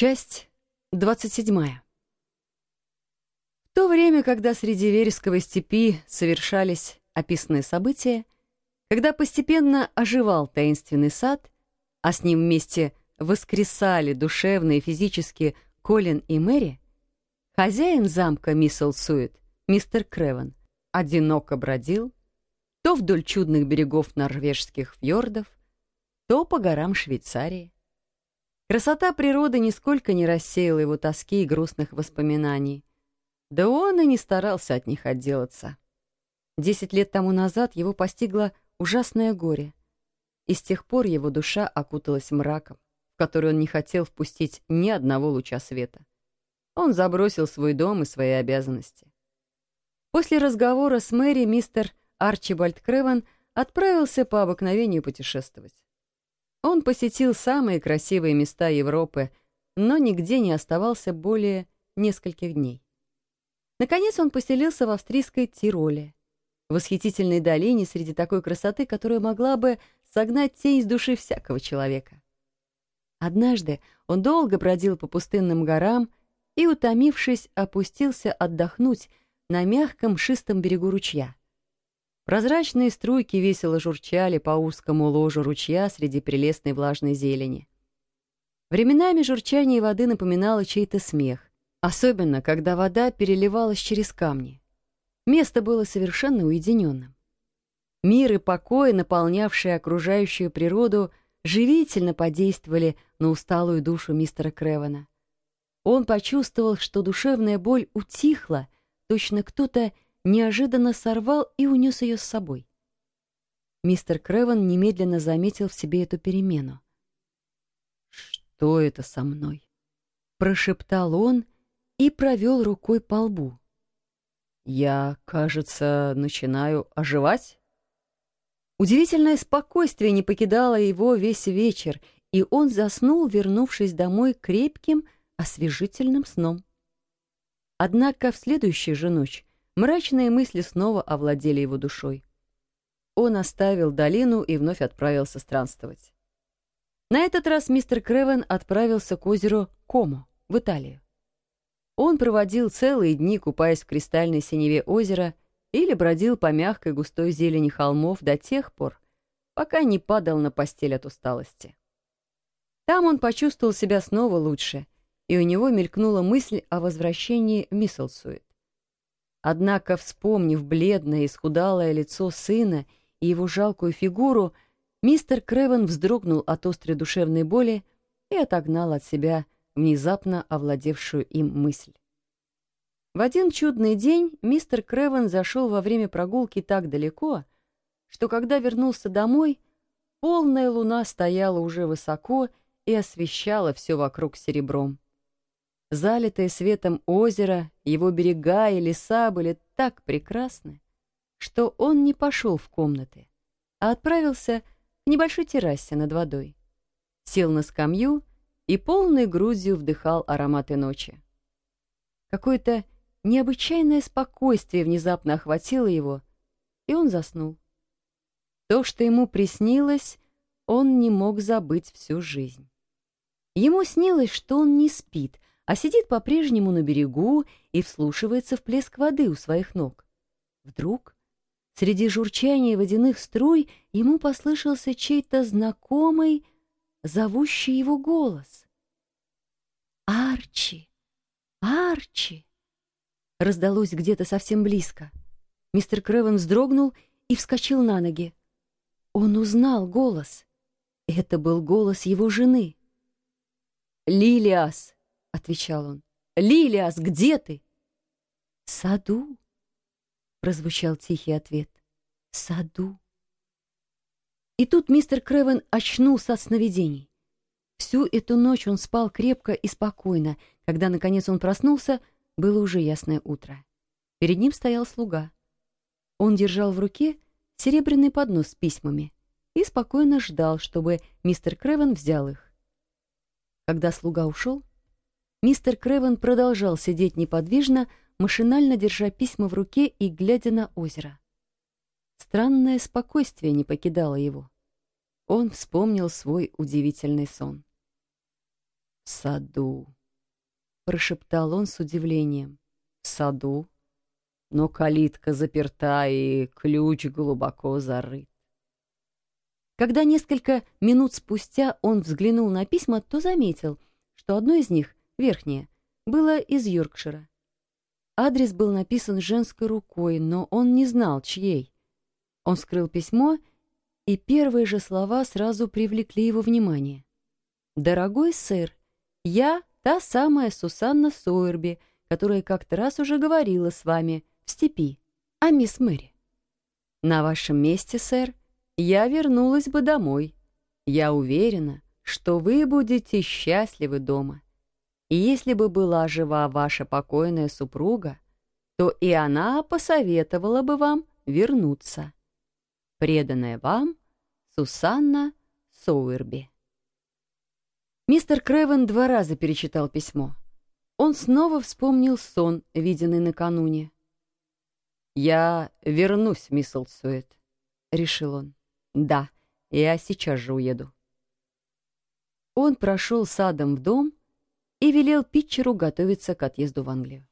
Часть 27. В то время, когда среди вересковой степи совершались описанные события, когда постепенно оживал таинственный сад, а с ним вместе воскресали душевно и физически Колин и Мэри, хозяин замка Мисселсует, мистер Кревен, одиноко бродил то вдоль чудных берегов норвежских фьордов, то по горам Швейцарии. Красота природы нисколько не рассеяла его тоски и грустных воспоминаний. Да он и не старался от них отделаться. Десять лет тому назад его постигло ужасное горе, и с тех пор его душа окуталась мраком, в который он не хотел впустить ни одного луча света. Он забросил свой дом и свои обязанности. После разговора с Мэри мистер Арчибальд Креван отправился по обыкновению путешествовать. Он посетил самые красивые места Европы, но нигде не оставался более нескольких дней. Наконец он поселился в австрийской Тироле, восхитительной долине среди такой красоты, которая могла бы согнать тень из души всякого человека. Однажды он долго бродил по пустынным горам и, утомившись, опустился отдохнуть на мягком шистом берегу ручья. Прозрачные струйки весело журчали по узкому ложу ручья среди прелестной влажной зелени. Временами журчание воды напоминало чей-то смех, особенно когда вода переливалась через камни. Место было совершенно уединенным. Мир и покой, наполнявшие окружающую природу, живительно подействовали на усталую душу мистера Кревена. Он почувствовал, что душевная боль утихла, точно кто-то неожиданно сорвал и унес ее с собой. Мистер Кревен немедленно заметил в себе эту перемену. «Что это со мной?» — прошептал он и провел рукой по лбу. «Я, кажется, начинаю оживать?» Удивительное спокойствие не покидало его весь вечер, и он заснул, вернувшись домой крепким, освежительным сном. Однако в следующую же ночь Мрачные мысли снова овладели его душой. Он оставил долину и вновь отправился странствовать. На этот раз мистер Кревен отправился к озеру Комо в Италию. Он проводил целые дни, купаясь в кристальной синеве озера или бродил по мягкой густой зелени холмов до тех пор, пока не падал на постель от усталости. Там он почувствовал себя снова лучше, и у него мелькнула мысль о возвращении в Мисселсует. Однако, вспомнив бледное и исхудалое лицо сына и его жалкую фигуру, мистер Кревен вздрогнул от острой душевной боли и отогнал от себя внезапно овладевшую им мысль. В один чудный день мистер Кревен зашел во время прогулки так далеко, что когда вернулся домой, полная луна стояла уже высоко и освещала все вокруг серебром. Залитое светом озеро, его берега и леса были так прекрасны, что он не пошел в комнаты, а отправился к небольшой террасе над водой. Сел на скамью и полной грудью вдыхал ароматы ночи. Какое-то необычайное спокойствие внезапно охватило его, и он заснул. То, что ему приснилось, он не мог забыть всю жизнь. Ему снилось, что он не спит — а сидит по-прежнему на берегу и вслушивается в плеск воды у своих ног. Вдруг среди журчания водяных струй ему послышался чей-то знакомый, зовущий его голос. «Арчи! Арчи!» раздалось где-то совсем близко. Мистер Кревен вздрогнул и вскочил на ноги. Он узнал голос. Это был голос его жены. «Лилиас!» — отвечал он. «Лилиас, где ты?» «В саду», — прозвучал тихий ответ. «В саду». И тут мистер Кревен очнулся от сновидений. Всю эту ночь он спал крепко и спокойно. Когда, наконец, он проснулся, было уже ясное утро. Перед ним стоял слуга. Он держал в руке серебряный поднос с письмами и спокойно ждал, чтобы мистер Кревен взял их. Когда слуга ушел, Мистер Кревен продолжал сидеть неподвижно, машинально держа письма в руке и глядя на озеро. Странное спокойствие не покидало его. Он вспомнил свой удивительный сон. В саду», — прошептал он с удивлением. «В саду? Но калитка заперта и ключ глубоко зарыт». Когда несколько минут спустя он взглянул на письма, то заметил, что одно из них, верхнее, было из Йоркшира. Адрес был написан женской рукой, но он не знал, чьей. Он вскрыл письмо, и первые же слова сразу привлекли его внимание. «Дорогой сэр, я та самая Сусанна Сойерби, которая как-то раз уже говорила с вами в степи, а мисс Мэри. На вашем месте, сэр, я вернулась бы домой. Я уверена, что вы будете счастливы дома. И если бы была жива ваша покойная супруга, то и она посоветовала бы вам вернуться. Преданная вам Сусанна Соуэрби. Мистер Крэвен два раза перечитал письмо. Он снова вспомнил сон, виденный накануне. «Я вернусь, мисс Олдсуэт», — решил он. «Да, я сейчас же уеду». Он прошел садом в дом и велел Питчеру готовиться к отъезду в Англию.